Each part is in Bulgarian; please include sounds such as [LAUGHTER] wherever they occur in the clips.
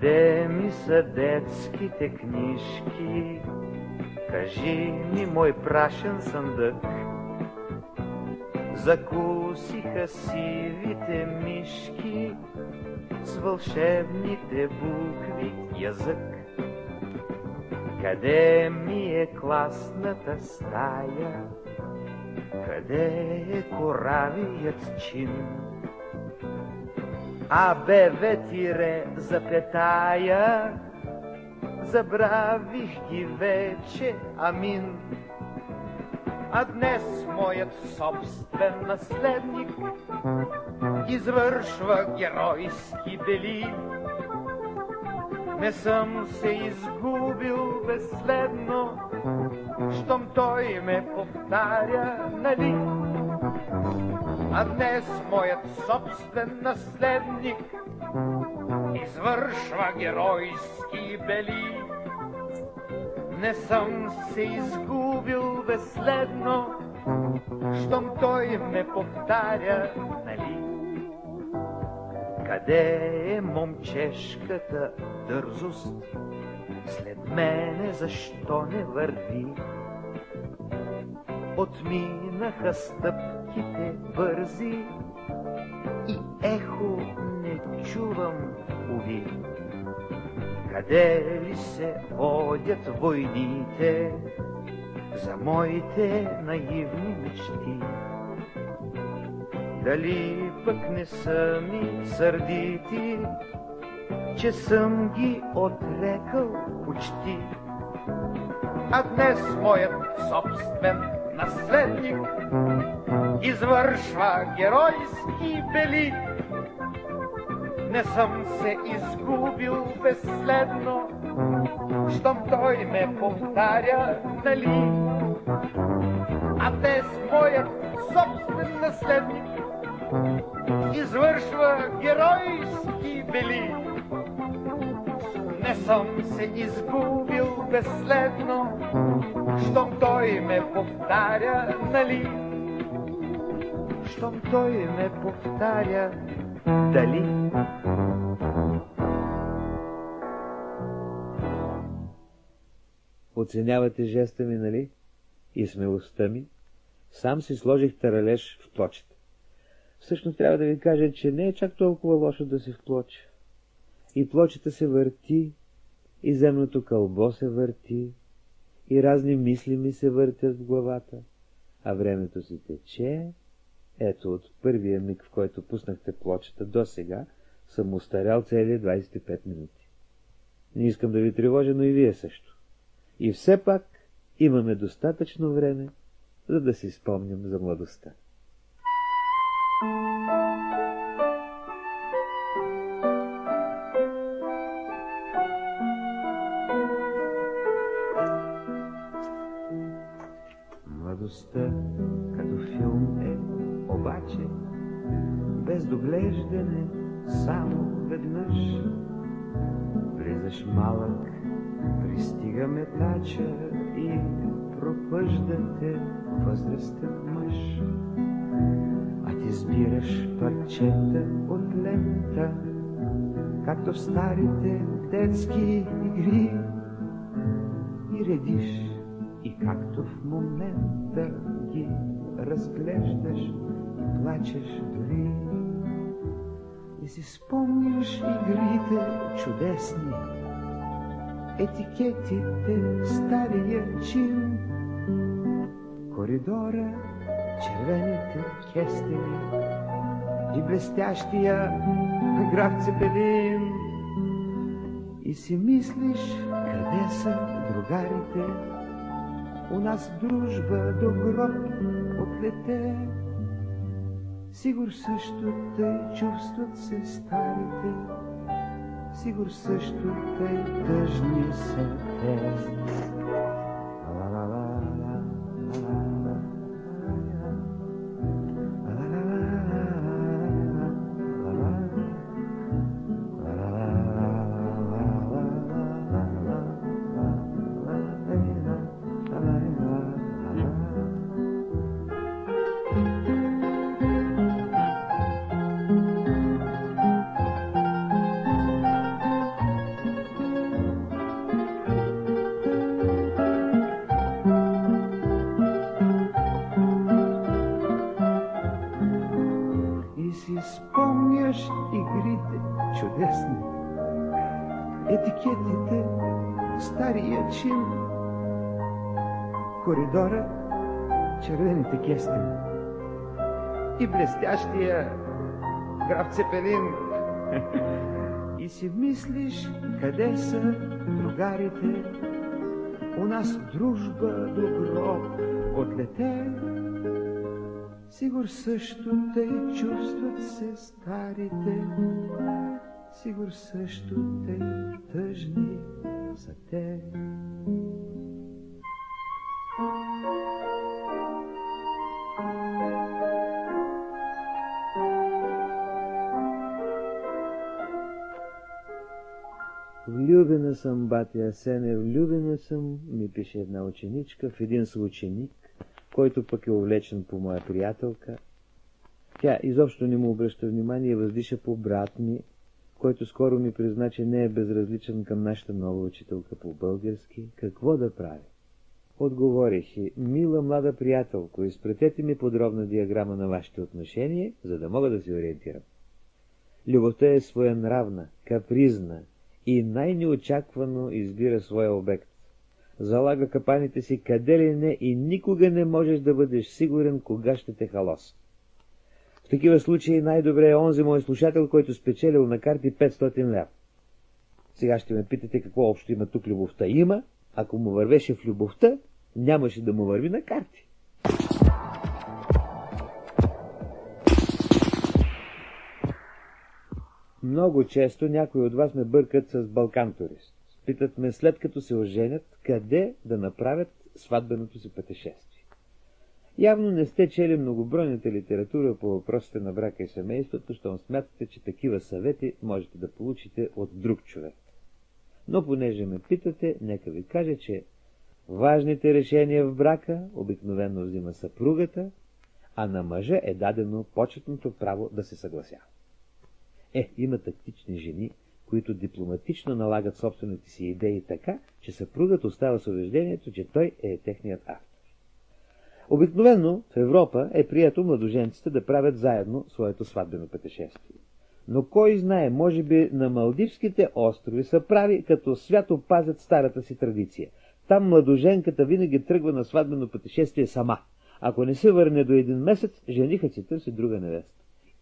Къде ми са детските книжки? Кажи ми, мой прашен съндък. Закусиха сивите мишки с вълшебните букви язък. Къде ми е класната стая? Къде е коравият чин? А бе ветире запетая, забравих ги вече, амин. А днес моят собствен наследник извършва геройски дели. Не съм се изгубил безследно, щом той ме повтаря, нали? А днес моят собствен наследник извършва геройски бели. Не съм се изгубил безследно, щом той ме повтаря, нали? Къде е момчешката дързост? След мене защо не върви? Отминаха стъпките бързи и ехо не чувам, уви. Къде ли се водят войните за моите наивни мечти? Дали пък не са ми сърдити, че съм ги отрекал почти? А днес моят собствен наследник извършва геройски бели. Не съм се изгубил безследно, щом той ме повтаря, нали? А днес моят собствен наследник извършва геройски бели. Съм се изгубил безследно, щом той ме повтаря, нали? Щом той ме повтаря, дали? Оценявате жеста ми, нали? И смелостта ми. Сам си сложих таралеж в плочета. Всъщност трябва да ви кажа, че не е чак толкова лошо да се вплоча. И плочета се върти, и земното кълбо се върти, и разни мисли ми се въртят в главата, а времето си тече. Ето от първия миг, в който пуснахте плочета до сега, съм устарял цели 25 минути. Не искам да ви тревожа, но и вие също. И все пак имаме достатъчно време, за да си спомням за младостта. Младостта доглеждане, само веднъж. Влизаш малък, пристига метача и пропъждате възрастен мъж. А ти сбираш парчета от лента, както в старите детски игри и редиш и както в момента ги разглеждаш и плачеш дори. И си спомняш игрите чудесни, етикетите, стария чин, коридора, червените кестени и блестящия граф Цепелин. И си мислиш, къде са другарите, у нас дружба до гроб отлете. Сигур също тъй чувстват се старите, сигур също тъй тъжни са те. Коридора, червените кестени и блестящия граф Цепелин. [LAUGHS] И си мислиш, къде са другарите, у нас дружба до гроб отлете. Сигур също тъй чувстват се старите, сигур също тъй тъжни са те. Влюбена съм, батя Асене, влюбена съм, ми пише една ученичка в един съученик, който пък е увлечен по моя приятелка. Тя изобщо не му обръща внимание и въздиша по брат ми, който скоро ми призна, че не е безразличен към нашата нова учителка по български. Какво да прави? Отговорих и, мила млада приятелко, изпретете ми подробна диаграма на вашите отношения, за да мога да се ориентирам. Любовта е своенравна, капризна и най-неочаквано избира своя обект. Залага капаните си къде ли не и никога не можеш да бъдеш сигурен кога ще те халос. В такива случаи най-добре е онзи мой слушател, който спечелил на карти 500 лев. Сега ще ме питате какво общо има тук любовта. Има, ако му вървеше в любовта, нямаше да му върви на карти. Много често някои от вас ме бъркат с балкан турист. Питат ме след като се оженят, къде да направят сватбеното си пътешествие. Явно не сте чели многобройната литература по въпросите на брака и семейството, щом смятате, че такива съвети можете да получите от друг човек. Но понеже ме питате, нека ви кажа, че важните решения в брака обикновено взима съпругата, а на мъжа е дадено почетното право да се съгласява. Е, има тактични жени, които дипломатично налагат собствените си идеи така, че съпругът остава с убеждението, че той е техният автор. Обикновено в Европа е прието младоженците да правят заедно своето сватбено пътешествие. Но кой знае, може би на Малдивските острови са прави, като свято пазят старата си традиция. Там младоженката винаги тръгва на сватбено пътешествие сама. Ако не се върне до един месец, женихът си търси друга невеста.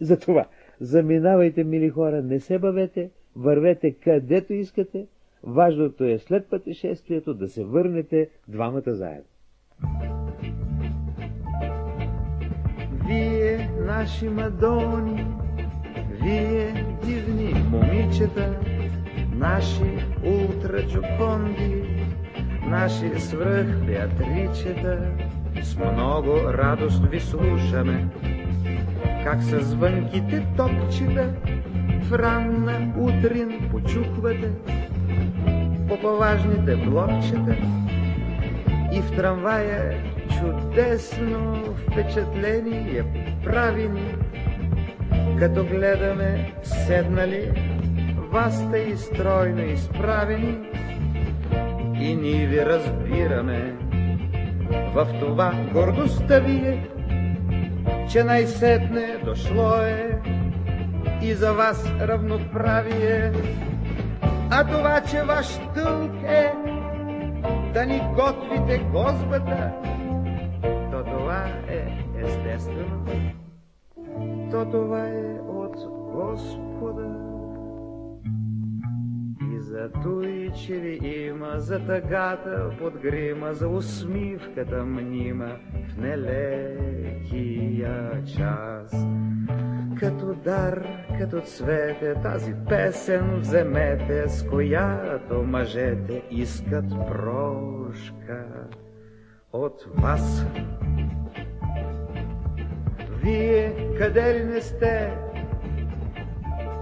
Затова, заминавайте, мили хора, не се бавете, вървете където искате, важното е след пътешествието да се върнете двамата заедно. Вие, наши мадони, вие, дивни момичета, наши ултраджоконди, наши свръх Беатричета, с много радост ви слушаме, как са звънките топчета в ранна утрин почухвате по поважните блокчета и в трамвая чудесно впечатление прави ни, като гледаме седнали, вас сте и стройно изправени и ние ви разбираме. В това гордостта ви е, че най-сетне дошло е и за вас равноправие, а това, че ваш тълк е да ни готвите гозбата, то това е естествено, то това е от Господа. За ви има за тъгата под грима, за усмивката мнима в нелекия час. Като дар, като цвете, тази песен вземете, с която мъжете искат прошка от вас. Вие къде ли не сте?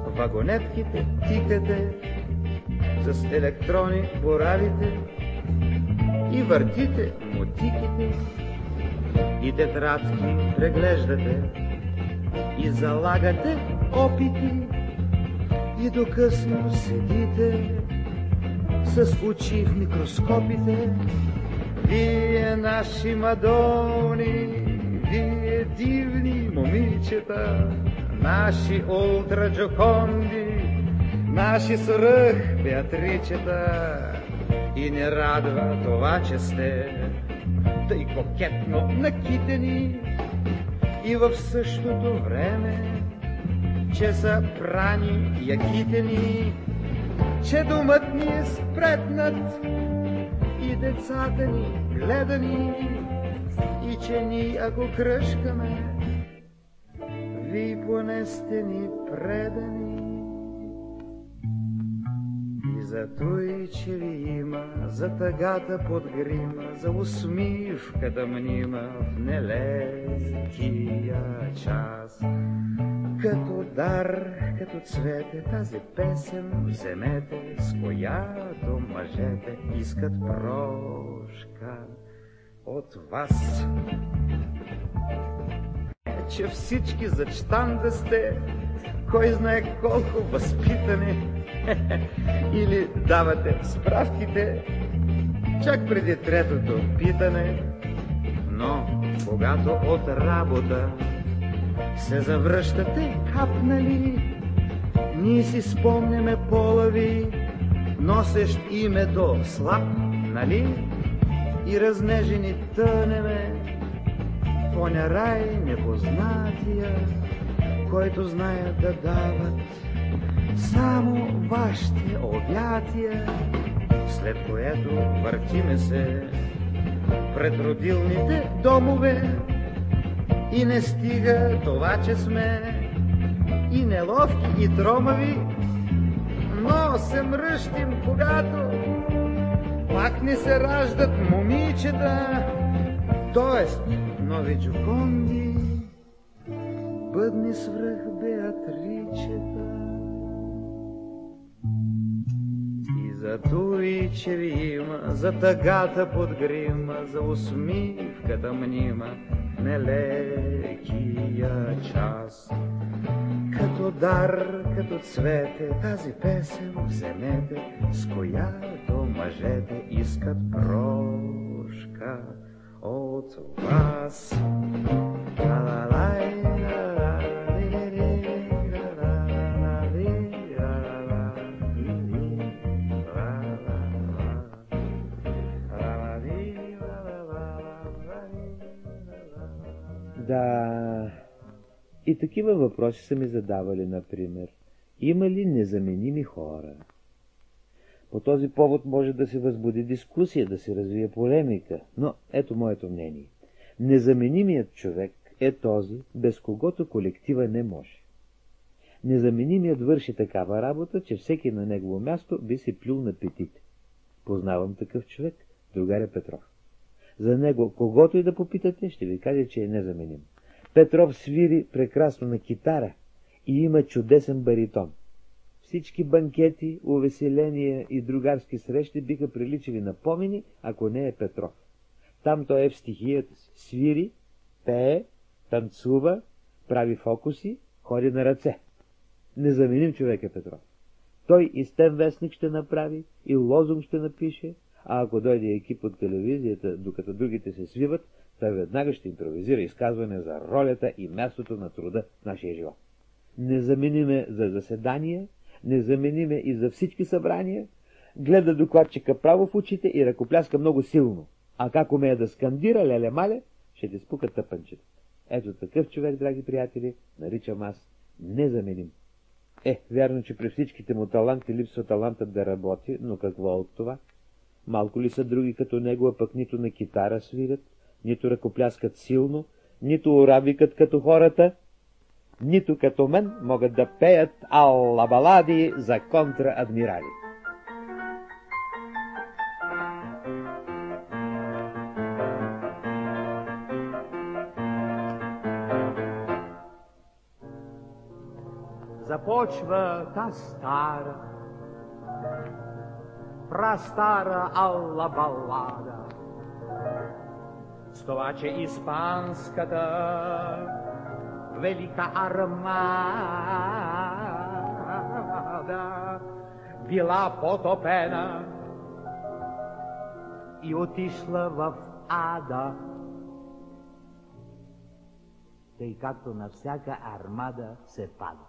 Вагонетките тикате, с електрони боравите и въртите мотиките и тетрадки преглеждате и залагате опити и докъсно седите с очи в микроскопите. Вие наши мадони, вие дивни момичета, наши ултраджоконди, наши свръх Беатричета, И не радва това, че сте тъй кокетно накитени и в същото време, че са прани якитени, че думът ни е спретнат и децата ни гледани, и че ни ако кръшкаме, ви поне сте ни предани. За ви има, за тъгата под грима, за усмивката мнима в нелекия час. Като дар, като цвете, тази песен вземете, с която мъжете искат прошка от вас че всички за чтан да сте, кой знае колко възпитани, [LAUGHS] или давате справките, чак преди третото питане, но когато от работа се завръщате капнали, ние си спомняме пола ви, носещ името слаб, нали? И разнежени тънеме оня рай непознатия, който знаят да дават само вашите обятия, след което въртиме се пред родилните домове и не стига това, че сме и неловки, и тромави, но се мръщим, когато пак не се раждат момичета, т.е нови джоконди, бъдни свръх Беатричета. За той, че ви има, за тъгата под грима, за усмивката мнима, нелекия час. Като дар, като цвете, тази песен вземете, с която мъжете искат прошка от вас. Да, и такива въпроси са ми задавали, например. Има ли незаменими хора? По този повод може да се възбуди дискусия, да се развие полемика, но ето моето мнение. Незаменимият човек е този, без когото колектива не може. Незаменимият върши такава работа, че всеки на негово място би се плюл на петите. Познавам такъв човек, другаря Петров. За него, когото и да попитате, ще ви каже, че е незаменим. Петров свири прекрасно на китара и има чудесен баритон. Всички банкети, увеселения и другарски срещи биха приличали на помени, ако не е Петров. Там той е в стихията си. Свири, пее, танцува, прави фокуси, ходи на ръце. Незаменим човек е Петров. Той и стен вестник ще направи, и лозунг ще напише, а ако дойде екип от телевизията, докато другите се свиват, той веднага ще импровизира изказване за ролята и мястото на труда в нашия живот. Незамениме за заседания, незамениме и за всички събрания, гледа докладчика право в очите и ръкопляска много силно. А как умея да скандира, леле-мале, ще ти спука тъпънчета. Ето такъв човек, драги приятели, наричам аз незаменим. Е, вярно, че при всичките му таланти липсва талантът да работи, но какво от това? Малко ли са други като него, а пък нито на китара свирят, нито ръкопляскат силно, нито оравикат като хората, нито като мен могат да пеят алла балади за контраадмирали. Започва та стара, прастара алла балада, с това, че испанската велика армада била потопена и отишла в ада. Тъй както на всяка армада се пада.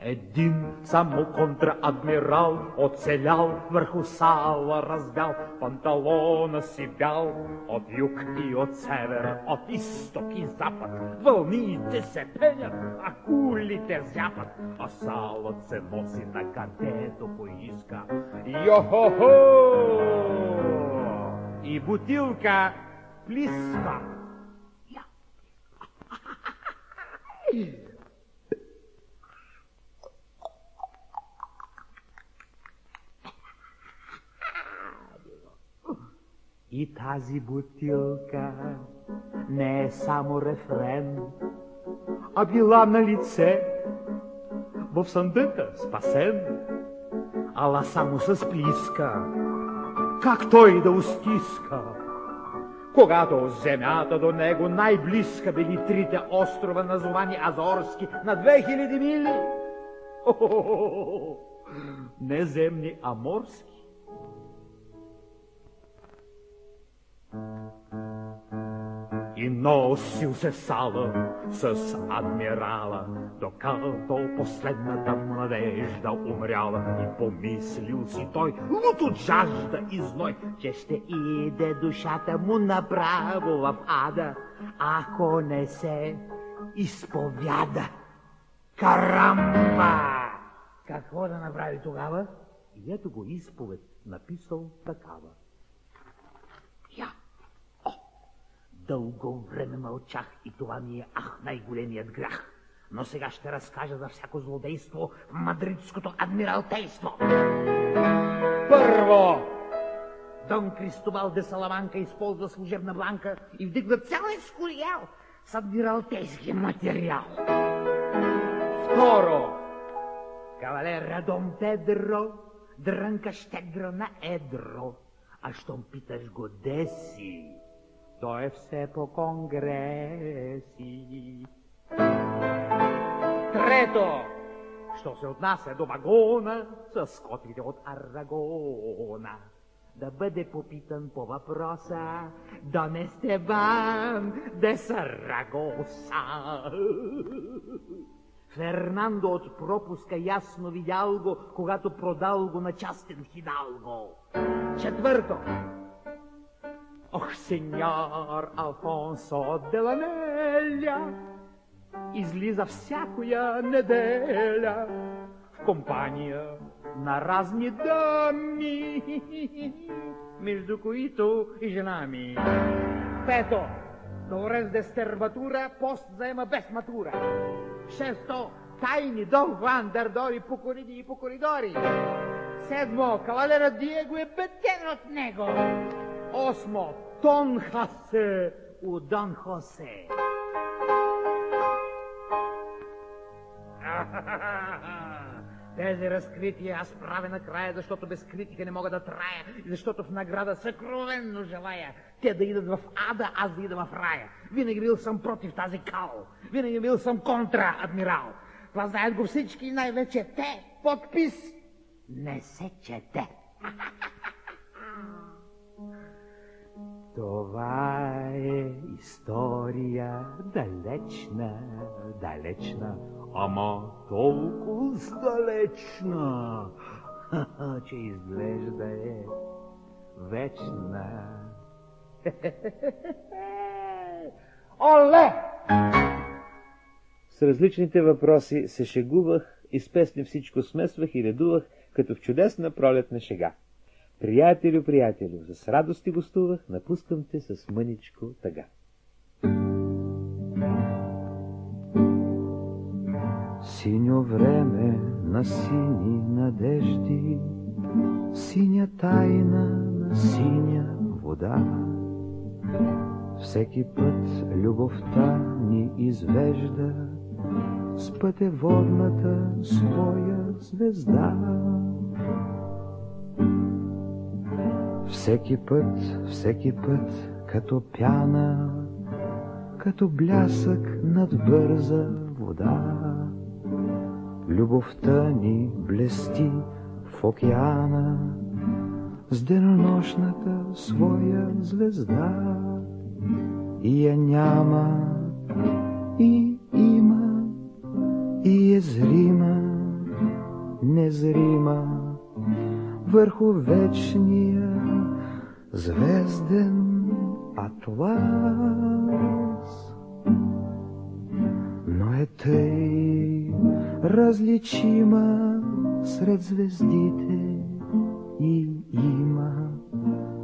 Един само контрадмирал оцелял върху сала разбял, панталона си бял от юг и от север, от изток и запад. Вълните се пенят, а кулите зяпат, а салът се носи на където поиска. Йо-хо-хо! И бутилка плиска. [LAUGHS] И тази бутилка не е само рефрен, а била на лице в съндъка спасен, ала само с плиска, как той да устиска. Когато земята до него най-близка били трите острова, назовани Азорски, на 2000 мили. О, не земни, а морски. И носил се сала с адмирала, докато последната младежда умряла. И помислил си той, лут от жажда и зной, че ще иде душата му направо в ада, ако не се изповяда. Карамба! Какво да направи тогава? И ето го изповед написал такава. Дълго време мълчах и това ми е ах най-големият грях. Но сега ще разкажа за всяко злодейство в мадридското адмиралтейство. Първо, Дон Кристобал де Саламанка използва служебна бланка и вдигна цял ескориал с адмиралтейски материал. Второ, кавалер Дон Педро дрънка щедро на едро. А щом питаш го деси, то е все по конгреси. Трето, що се отнася до вагона с котвите от Арагона, да бъде попитан по въпроса, да сте вам де Сарагоса. Фернандо от пропуска ясно видял го, когато продал го на частен хидалго. Четвърто, Ох, сеньор Алфонсо Деланеля, излиза всякоя неделя в компания на разни дами, между които и жена ми. Пето, добре с дестербатура, пост заема без матура. Шесто, тайни Дон Хуан Дардори по кориди и по коридори. Седмо, кавалера Диего е беден от него. Осмо, Тон Хасе у Дон Хосе. [LAUGHS] Тези разкрития аз правя накрая, защото без критика не мога да трая и защото в награда съкровенно желая те да идат в ада, аз да ида в рая. Винаги бил съм против тази кал. Винаги бил съм контра, адмирал. Това знаят го всички и най-вече те. Подпис не се чете. [LAUGHS] Това е история далечна, далечна, ама толкова далечна, [LAUGHS] че изглежда е вечна. [LAUGHS] Оле! С различните въпроси се шегувах и с песни всичко смесвах и редувах, като в чудесна пролетна шега. Приятелю, приятелю, с радост ти гостувах, напускам те с мъничко тъга. Синьо време на сини надежди, синя тайна на синя вода. Всеки път любовта ни извежда с пътеводната своя звезда. Всеки път, всеки път, като пяна, като блясък над бърза вода. Любовта ни блести в океана с денонощната своя звезда. И я няма, и има, и е зрима незрима върху вечния звезден атлас. Но е тъй различима сред звездите и има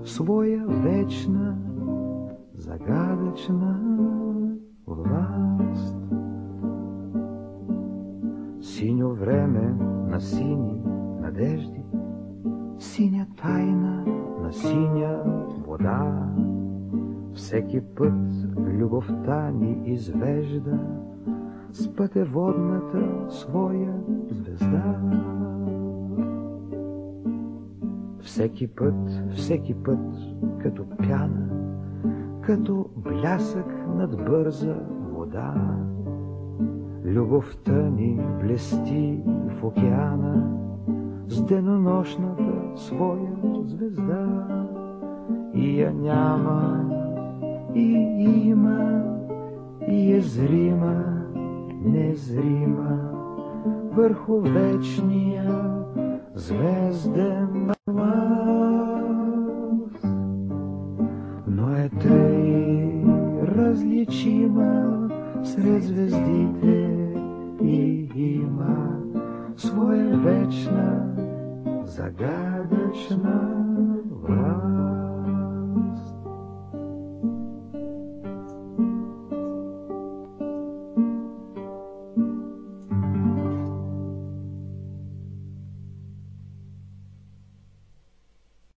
своя вечна, загадъчна власт. Синьо време на сини надежди, синя тайна на синя вода. Всеки път любовта ни извежда с пътеводната своя звезда. Всеки път, всеки път, като пяна, като блясък над бърза вода. Любовта ни блести в океана с денонощната своя звезда. И я няма, и има, и е зрима, незрима, върху вечния звезден глас. Но е тъй различима сред звездите и има своя вечна, загадочного.